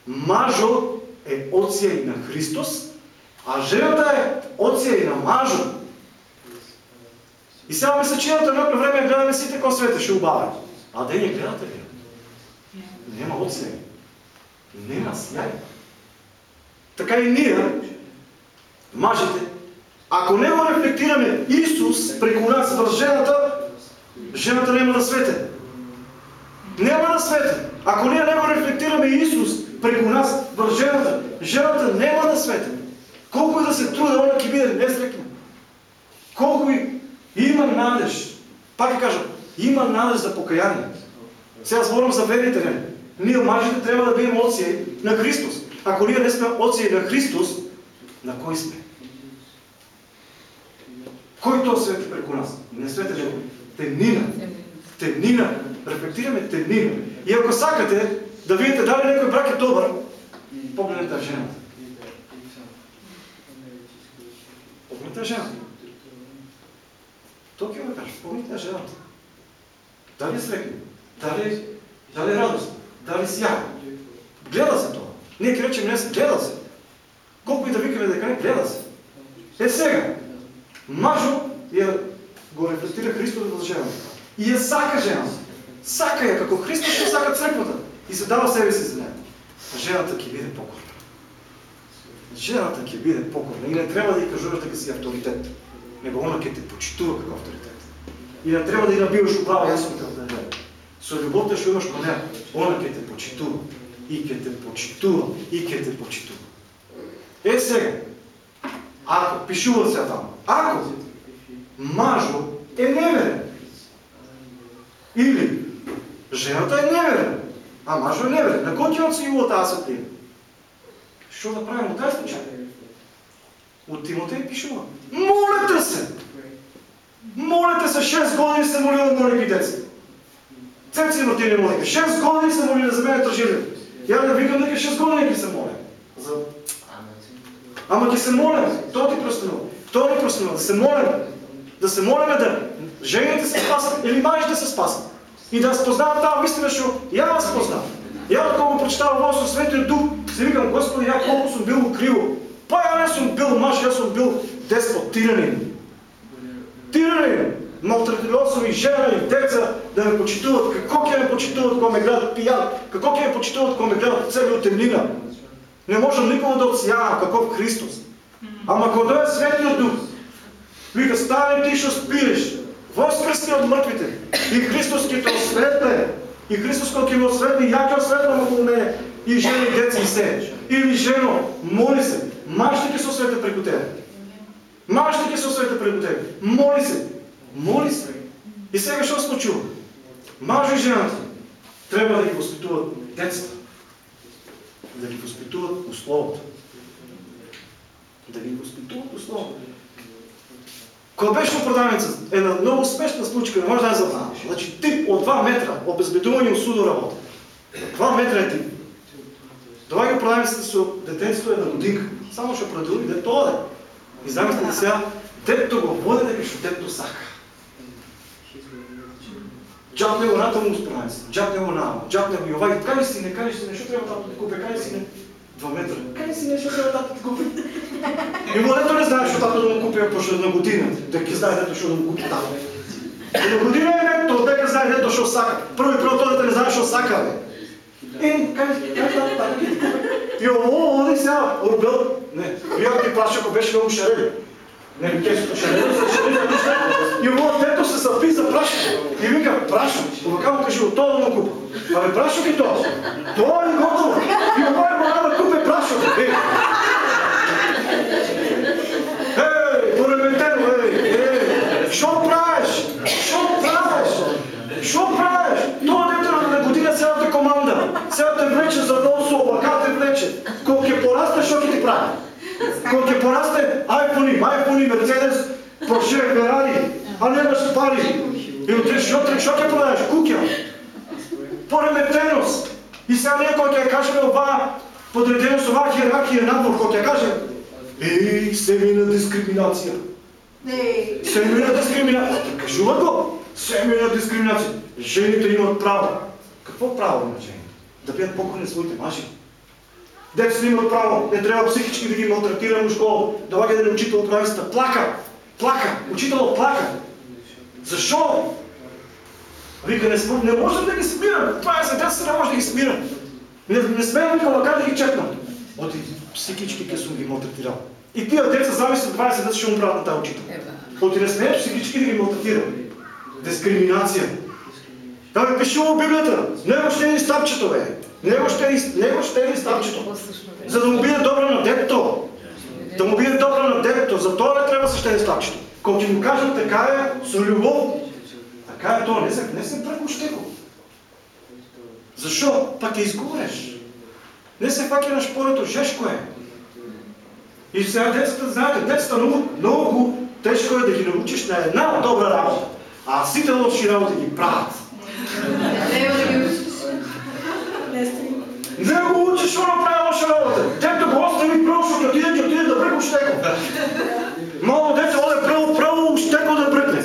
[SPEAKER 1] Мажо е отсей на Христос, а жената е отсей на мажо. И сега мисля, че едното едно време гледаме сите кон свете, ще убавят. А да не гледате ли? Нема отсей. Нема сјај. Така и ние, мажите, ако не го рефлектираме Исус преку нас врз жената, жената нема да свете. Нема да свете. Ако ние не го рефлектираме Исус преку нас врз жената, жената нема да свете. Колко и да се труда, она ќе биде несрекна. Колко и има надеж. Пак ќе кажам, има надеж за покаяние. Сега зборам за верите не. Ние мажите трябва да бидем отци на Христос. Ако ние не сме отци на Христос, на кой сме? Кой то свети преку нас? Не свети него. Темнина. Темнина. Рефлектираме темнина. И ако сакате да видите дали некој брак е добър, погледнете жената. Погледнете жената. Ќе го кажа, погледнете жената. Дали е срекна? Дали, дали е радост? Дали сјаја? Гледа се тоа. Ние речем не се, гледа се. Колко и да викаме дека не, гледа се. Е сега, Мажо я го рефлектира Христос за жена. И я сака жена. Сака я, како Христос ще сака църквата. И се дава себе си за нея. Жената ќе биде покорна. Жената ќе биде покорна. И не трябва да ја кажуваш дека си авторитет. Него она ќе те почитува како авторитет. И не трябва да ја набиваш управа, јас сум авторитет. Со љубовта што имаш ко нея, она ќе те почитува. И ќе те почитува. И ќе те почитува. Е сега, ако, пишува се там, ако мажо е неверен, или жената е неверен, а мажо е неверен, на кој ќе оценува таа светлина? Што да правим от тази случай? От Тимотей пишува. Молете се! Молете се 6 години се молила моли деца. Цеци на ти не молите. 6 години се молили за мене тържили. Я да викам дека 6 години ги се моля. За... Ама ги се молим. То ти простено. То ни простено. Да се молим. Да се молим да жените се спасат или мажите се спасат. И да спознават тази истина, що я аз познавам. Я откога го прочитавам Бог Светия Дух, си викам, Господи, я колко съм бил криво. Па я не съм бил мъж, аз съм бил деспот, тиранин. Тиранин. Малтретирал съм и жена, и деца да ме почитуват. Какво ке ме почитуват, кога ме гледат пиян? Какво ке ме почитуват, кога ме гледат цели от темнина? Не може никога да отсиява каков Христос. Ама кога е Светия Дух, вика, стане ти, ще спириш. Възкръсни от мъртвите. И Христос ке те осветле. И Христос кога ке ме осветли, я ке осветлям около мене. И жени, деца и се. Или жено, моли се. Мажите ке се осветят преко тебе. Мажите ке се осветят преко тебе. Моли се. Моли се. И сега що случило? Мажо и жената трябва да ги възпитуват децата. Да ги възпитуват условата. Да ги възпитуват условата. Кога беше продавница, една много успешна случка, не може да я забравиш. Значи тип от 2 метра, обезбедувани от судо работа. 2 метра е тип. Това ги продавницата со детенството е на годинка. Само ще продължи дето оде. И замислите сега, дето го води дека што дето сака. Джапне го ната му справницата, джапне го намо, джапне го и овај, кај си не, кај си не, што треба тато да купе, кај си не, 2 метра, кај си не, што треба тато да купе. И младето не знае што тато да му купи, пошто на година, дека знае дето што да му купи тато. И на година е дето, дека знае дето што сака. Прво и прво тоа дете не знае што сака, бе. И кај, кај тато, тато ги купе. И ово, оди сега, орбел, не, вие ти плаша, ако беше много шарели. Не ми кеш, шарели, и ово дето се запи за прашо. И вика, прашо, му кажи, от тоа да му купа. Абе, прашо ги тоа. Тоа е готово. И ова е мора да купе прашо. Е. Ей, пореметено, ей, ей. Шо правиш? Шо правиш? Шо правиш? Тоа дете на година те команда. Сега те влече за носо, облака те влече. Колко ќе порасте, шо ќе ти прави? Ќе порасте, iPhone, iPhone, Mercedes, Porsche, Ferrari, а немаш пари. И утре шо, шо ќе продадеш? Куќа. Пореметеност. И сега ние кога ќе кажеме ова подреденост, ова хиерархија надвор, кога ќе кажем, Ей, семейна дискриминација. Семейна дискриминација. Кажува го. Семейна дискриминација. Жените имат право. Какво право имат жените? Да бидат покорни своите мажи. Децата имат право, не трябва психически да ги малтретираме в школа, да лаги да не учител от границата. Плака, плака, учител плака. Защо? Вика, не, не можем да ги смирам. Това е за децата, не може да ги смирам. Не, не смея вика лака да ги четнам. Оти психически съм ги малтретирал. И тия деца замислят 20 деца ще умрат на тази учител. Оти не смея психически да ги малтретирам. Дискриминация. Да бе, пише в Библията. Него ще ни стапчето, бе. Него ще него ще ни стапчето. За да му биде добро на детето. Да му биде добро на детето. За това не трябва свещени стапчето. Когато ти му кажат така е, с любов. Така е то, не се, не се прекощеко. Защо? Пак я изгореш. Не се пак е на шпорето, жешко е. И сега децата, знаете, децата много, много тежко е да ги научиш на една добра работа. А сите лоши работи ги правят. Не го учиш, ще направи лоша работа. Тето го остави пръл, защото отиде, ти отиде да бръкне щеко. Мало дете, оде право, пръл, щеко да бръкне.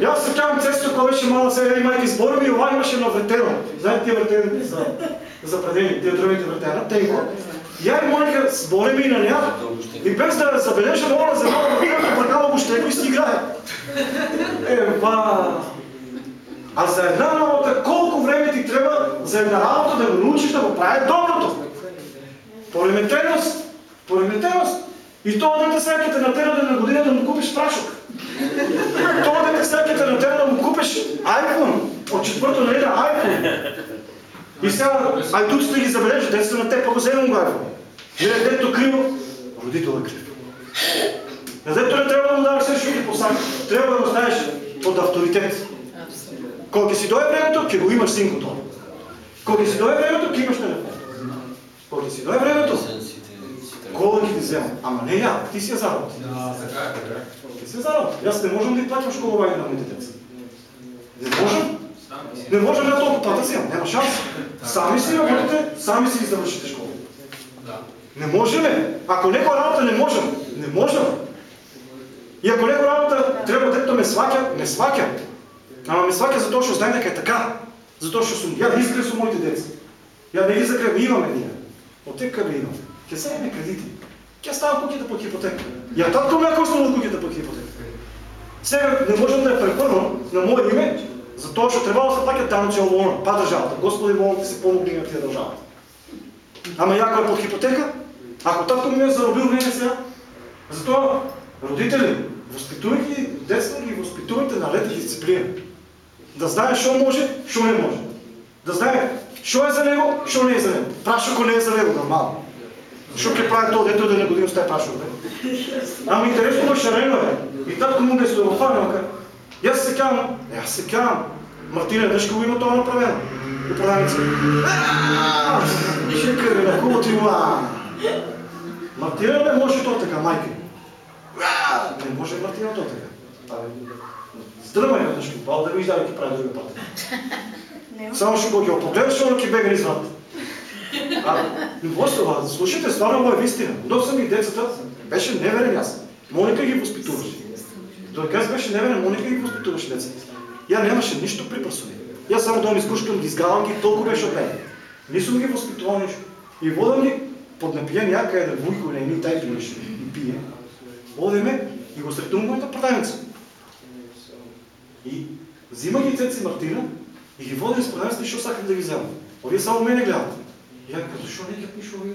[SPEAKER 1] И аз се казвам цесто, кой беше мала сега, имайки сбора ми, ова имаше на вретено. Знаете тия вретени за, за предени, тия другите вретена, те има. Я и Моника сбора ми на нея, и без да забележа, мога да взема да бръкне, бръкала го и си играе. Е, па а за една работа, колко време ти трябва за една работа да го научиш да го прави доброто? Пореметеност. Пореметеност. И то дете сега те натера да на година да му купиш прашок. То дете сега те натера да му купиш iPhone. От четвърто на iPhone. И сега, ай тук сте ги забележи, са на те, по вземам го iPhone. Не, дето криво, родител е крив. Дето не трябва да му даваш също и посак. Трябва да го знаеш под авторитет. Колко си дойде времето, ке го имаш синкото. Колко си дойде времето, ке имаш телефон. Колко си дойде времето, кола ги ти взема. Ама не я, ти си я заработи. Ти си я заработи. Аз не можем да ти платим школование на моите деца. Не можем. Не можем да толкова плата си, няма шанс. Сами си работите, сами си завършите школа. Не можем. Ако некоя работа не можем, не можем. И ако некоя работа трябва дето ме свака, ме свака. Ама ме свака затоа што знае дека е така. Затоа што сум ја искрен со моите деца. Ја не ги закрив, имаме ние. Од тека да имаме. Ќе се имаме кредити. Ќе ставам куќите по хипотека. Ја татко ме ако останал куќите по хипотека. Сега не можам да я прехвърлям на мое име, затоа што требало се плаќат данъци ово па државата. Господи, молам ти се помогни на тия държавата. Ама ја е под хипотека, ако татко ми е заробил мене сега, затоа родители, възпитувайки децата ги възпитувайте на ред и дисциплина. Да знае що може, що не може. Да знае що е за него, що не е за него. Прашако не е за него, нормално. Що ќе прави тоа дето да не години остави прашако, бе? Ама интересно му шарено е. И татко му ме славофанилка. И аз се кам, аз се кам. Мартина, днес го има това направено. И продавница. Чекай, бе, хубаво ти ма. Мартина не може то така, майка. Не може Мартина то така. Абе, Е нещо, бал да го издава и прави друга пата. Само ще го ги погледаш, ще ги бега извън. А, а, слушайте, стара му е истина. Док съм и децата, беше неверен аз. Моника ги възпитуваше. Той аз беше неверен, Моника ги възпитуваше децата. Я нямаше нищо припърсване. Я само ми изкушкам, ги изгавам ги, толкова беше от мен. Не съм ги възпитувал нищо. И водам ги под напиен някъде да вуйко не ми тай пиеше и пие. Водеме и го сретувам моята продавница. И взима ги цеци Мартина и ги водим с продавницата, защото сакам да ги взема. А вие само мене гледате. И я казвам, защо не ги нищо вие?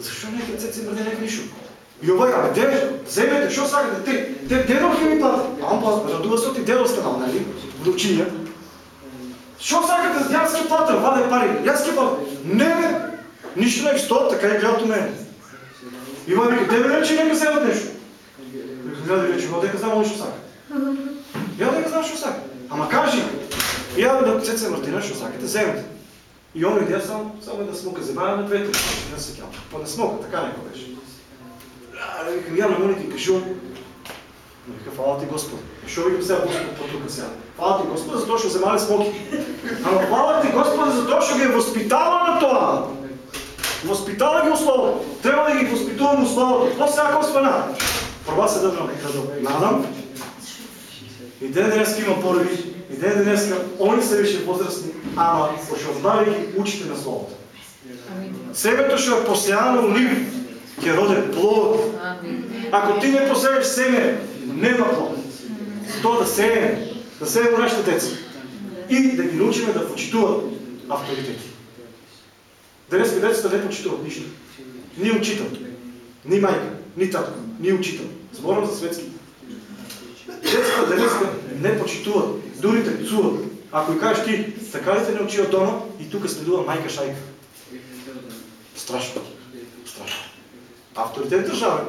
[SPEAKER 1] Защо не ги цеци Мартина не нищо? И абе, де, вземете, що сакате, те, те, дедо ќе ми плати. А он плати, радува се ти дедо станал, нали? Внучиња. Що сакате, јас ќе платам, ваде пари, јас ќе платам. Не, бе, ништо не ги стоят, така е гледато мене. И вај вика, де бе рече, нека вземат нещо. Вика, гледай рече, ваде дека знам он. Ја дека знам што сака. Ама кажи, ја да цеце Мартина, што сакате, вземете. И он иде само, само да смука, земаја на двете, не се кјал. Па не смука, така некој беше. Викам, ја на Моника и кажувам. Вика, фала ти Господ. Шо викам сега Господ по тука сега? Фала ти Господ за тоа што земале смоки. Ама фала ти Господ за тоа што ги е възпитала на тоа. Възпитала ги условно. Трябва да ги възпитувам условно. Какво сега Господа? Прва се държам крадо. Надам. И ден днес има порави. И ден днес они се више възрастни. Ама, ги учите на Словото. Семето ще е посеяно нив ќе роде плод. Ако ти не посееш семе, нема плод. Тоа да сееме, да сееме нашите деца. И да ги научиме да почитуват авторитети. Денес децата не почитуват нищо. Ни учител, ни майка, ни татко, ни учител. Зборам за светски. Децата денес не почитуват, дури те пцуват. Ако и кажеш ти, така ли те не учи от дома и тук следува майка шайка. Страшно. Страшно. Авторитет държавен.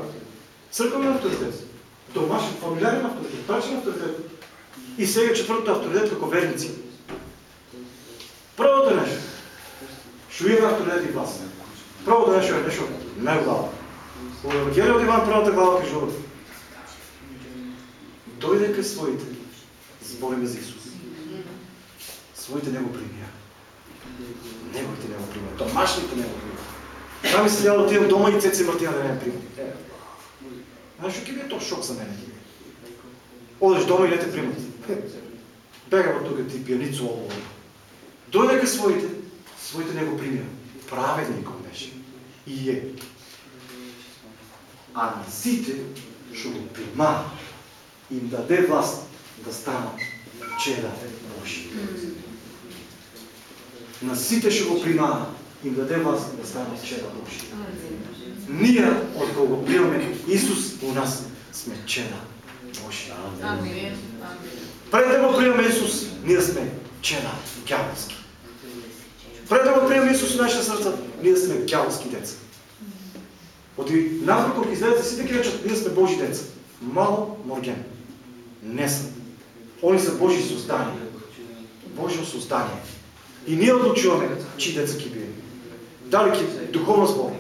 [SPEAKER 1] Църковен авторитет. Домашен, фамилиарен авторитет, брачен авторитет. И сега четвъртото авторитет како верници. Първото нещо. Шо има авторитет и власт. Първото нещо е нещо най-глава. У Евангелие от Иван първата глава кажува. Дойде към своите. Збориме за Исус. Своите не го. Неговите не го примия. Домашните не го примия. Там ми се да отидем дома и цеци Мартина да не приема. Знаеш, ще е то шок за мен. Одеш дома и не те примат. Бега от тук ти пияницо олово. Дойде към своите, своите не го примия. Праведником беше. И е. А на сите ще го прима и им даде власт да станат чеда Божи. На сите ще го прима им даде власт да станат чеда Божи. Ние, откога го приемаме Исус у нас, сме чеда Божи.
[SPEAKER 2] Амин.
[SPEAKER 1] Пред да го приемаме Исус, ние сме чеда дяволски. Пред да го приемаме Исус в нашите сърца, ние сме дяволски деца. От и навък излезе си таки речат, ние сме Божи деца. Мало морген. Не са. Они са Божи създания. Божие създание. И ние отлучуваме, чи деца ки биеме. Дали ки духовно сбор,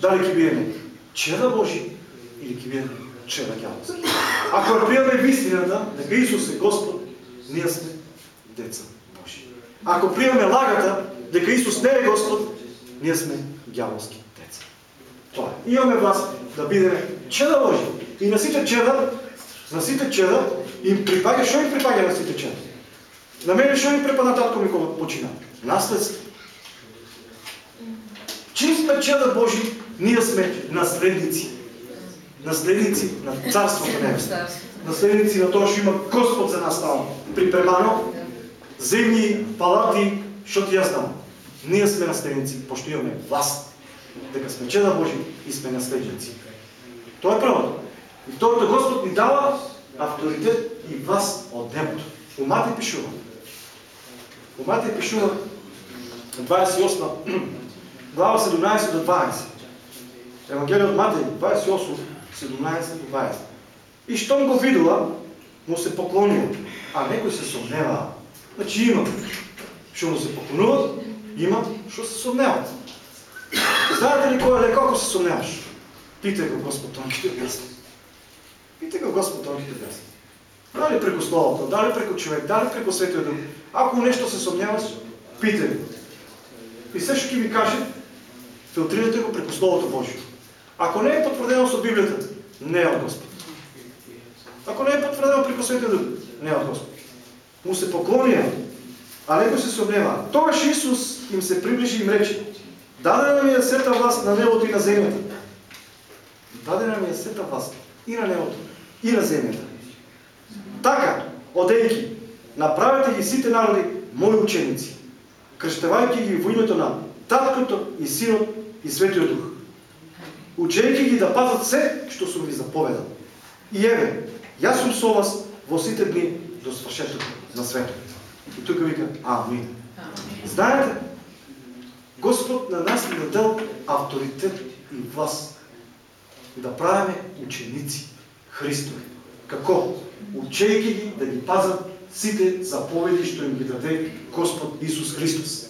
[SPEAKER 1] дали ки биеме чеда Божи или ки биеме чеда дяволски. Ако приемаме в истината, дека Исус е Господ, ние сме деца Божи. Ако приемаме лагата, дека Исус не е Господ, ние сме дяволски. Това е. Имаме власт да бидеме чеда Божи. И на сите чеда, на сите чеда, им припага, що им припага на сите чеда? На мене що им припада татко ми кога почина? Наследство. Чим сме чеда Божи, ние сме наследници. Наследници на Царството Небесно. Наследници на това, що има Господ за нас там. Припремано, земни палати, защото я знам. Ние сме наследници, пошто имаме власт. Дека сме чеда Божи и сме наследници. Това е правото. И второто Господ ни дава авторитет и власт от небото. У Матей пишува. У Матей пишува 28 глава 17 до 20. Евангелие от Матей 28, 17 до 20. И щом го видела, му се поклонила, а некои се съмнева. Значи има, що му се поклонуват, има, що се съмняват. Знаете ли кой е леко, ако се съмняваш? Питай го Господ тонките обясни. Питай го Господ тонките обясни. Дали преко Словото, дали преко човек, дали преко Светия Дух. Ако нещо се съмняваш, питай го. И също ще ви каже, филтрирайте го преко Словото Божие. Ако не е потвърдено с Библията, не е от Господ. Ако не е потвърдено преко Светия Дух, не е от Господ. Му се поклоня, а него се съмнева. Тогаш Исус им се приближи и им рече, дадена ми е света власт на небото и на земята. Дадена ми е света власт и на небото, и на земята. Така, одейки, направете ги сите народи мои ученици, кръщавайки ги в името на Таткото и Синот и Светия Дух. Учейки ги да пазат все, що съм ви заповедал. И еве, аз съм со вас во сите дни до свършето на свето. И тук вика, амин. Знаете, Господ на нас ни дадал авторитет и власт да правиме ученици Христови. Како? Учейки ги да ги пазат сите заповеди, що им ги даде Господ Исус Христос.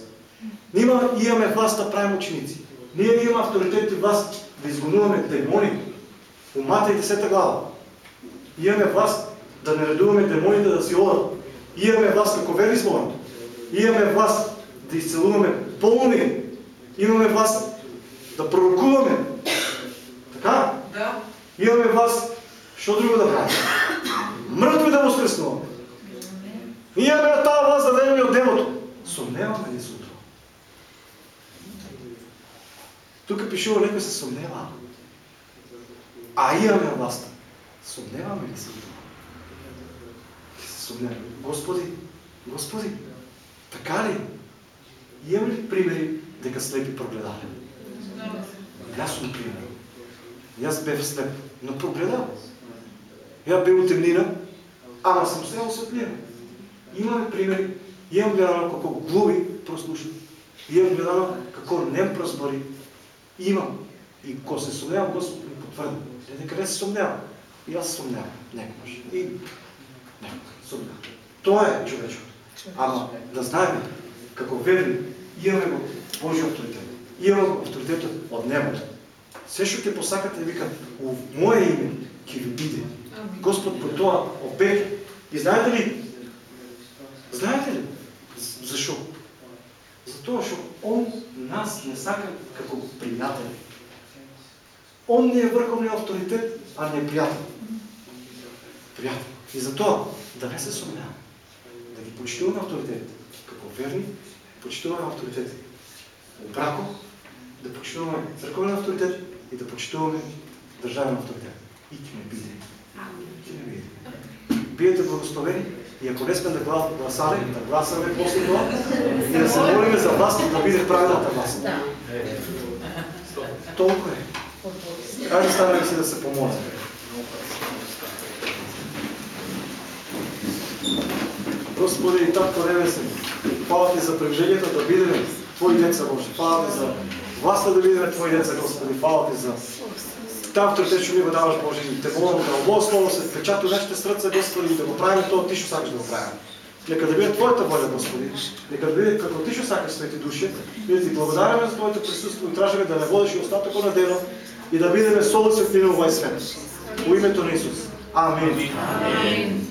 [SPEAKER 1] Ние имаме власт да правим ученици. Ние имаме авторитет и власт да изгонуваме демони. Умата и 10 глава. Имаме власт да наредуваме демоните да си одат. Имаме власт како вери словото. Имаме власт да изцелуваме болни. Имаме власт да пророкуваме. Така?
[SPEAKER 2] Да.
[SPEAKER 1] Имаме власт, що друго да правим? Мъртви да възкръснуваме. Имаме тази власт да дадем от небото. Съмневаме ли това? Тук пишува леко се съмнева. А имаме власт. Съмневаме ли се съмневаме. Господи, Господи, така ли? Имам ли примери дека слепи прогледали? Аз съм пример. И аз бях слеп, но прогледал. Я бил темнина, ама съм се осветлина. Имаме примери. Имам гледано како глуби прослушат. Имам гледано како нем прозбори. Имам. И ко се сумнявам, Господ ми потвърди. Не дека не се сумнявам. И аз се сумнявам. Некогаш. И некогаш. Сумнявам. Това е човечето. Ама да знаем, како верни, имаме го Божия авторитет. Имаме го авторитет от небото. Все што ќе посакате, викат, у мое име ќе ви биде. Господ по тоа обеќа. И знаете ли, знаете ли, защо? Затоа што Он нас не сака како приятели. Он не е върховният авторитет, а не е приятел. Приятел. И затоа да не се сумняваме. Да ги почитуваме авторитет. Како верни, почитуваме авторитет. У брако, да почитуваме църковен авторитет и да почитуваме държавен авторитет. и ќе не биде. Бидете благословени и ако не сме да гла- гласали, да гласаме после тоа и да се молиме за власт да биде правилната власт. Толку е. Хайде станаме си да се помолим. Господи и Татко Небесен, хвала Ти за приближението да бидеме Твои деца, Боже. Хвала Ти за властта да бидеме Твои деца, Господи. Хвала Ти за Та авторитет, што ми го даваш, Боже, и те молам да ово слово се впечатува нашите срца, Господи, и да го правиме тоа Ти што сакаш да го правиме. Нека да биде Твоята воля, Господи. Нека да биде како Ти што сакаш, Свети Душе. И да Ти благодараме за Твоето присуство и тражаме да не водиш и остатъкот на денот и да бидеме сол и светлина овај свет. Во името на Исус. Амин.